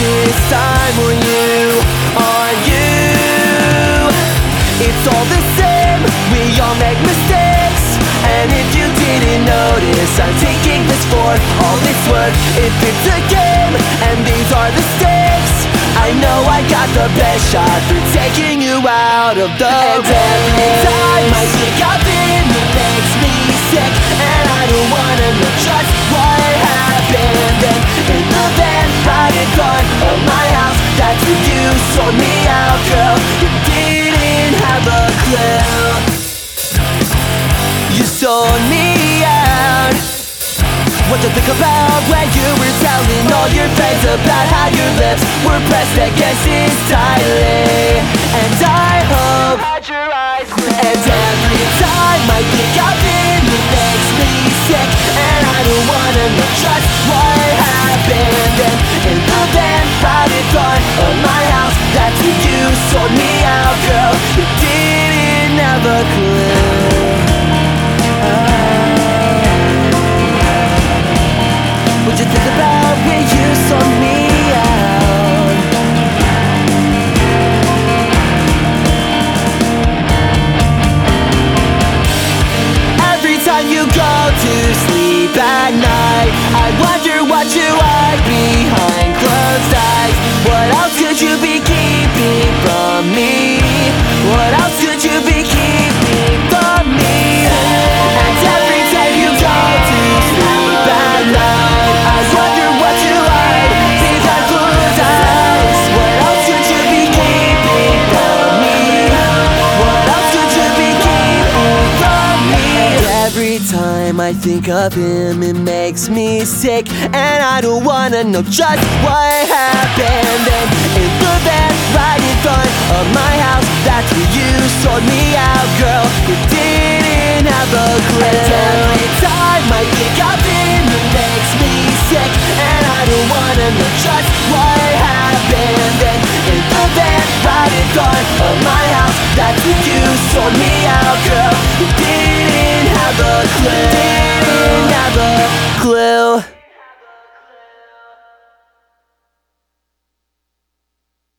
this time were you on you. It's all the same, we all make mistakes. And if you didn't notice, I'm taking this for all it's worth. If it's a game, and these are the stakes I know I got the best shot. For taking you out of the And every time I what to think about when you were telling all your friends about how your lips were pressed against his tightly And I hope And every time I think of him it makes me sick. And I don't wanna know just what happened. And in the right in front of my house That's where you sold me out, girl. You didn't have a at night. I wonder what you hide behind closed eyes. What else could you be every time I think of him, it makes me sick. And I don't wanna know just what happened. And in the van right in front of my house. That's where you sold me out, girl. You didn't have a clue. Every time I think of him, it makes me sick. And I don't wanna know just what happened. And in the van right in front of my house. That's where you sold me out, girl